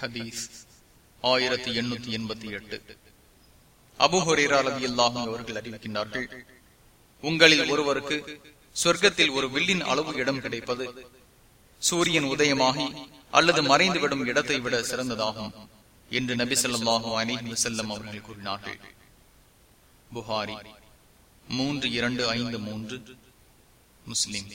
ஹதீஸ் ஆயிரத்தி எண்ணூத்தி எண்பத்தி எட்டு. அபுஹொரேராலதி அல்லாஹும் அவர்கள் அறிவிக்கின்றார்கள் உங்களில் ஒருவருக்கு சொர்க்கத்தில் ஒரு வில்லின் அளவு இடம் கிடைப்பது சூரியன் உதயமாகி அல்லது மறைந்துவிடும் இடத்தை விட சிறந்ததாகும் என்று நபி சொல்லாஹு அலிஹி செல்லம் அவர்கள் கூறினார்கள். புகாரி மூன்று இரண்டு ஐந்து மூன்று முஸ்லிம்.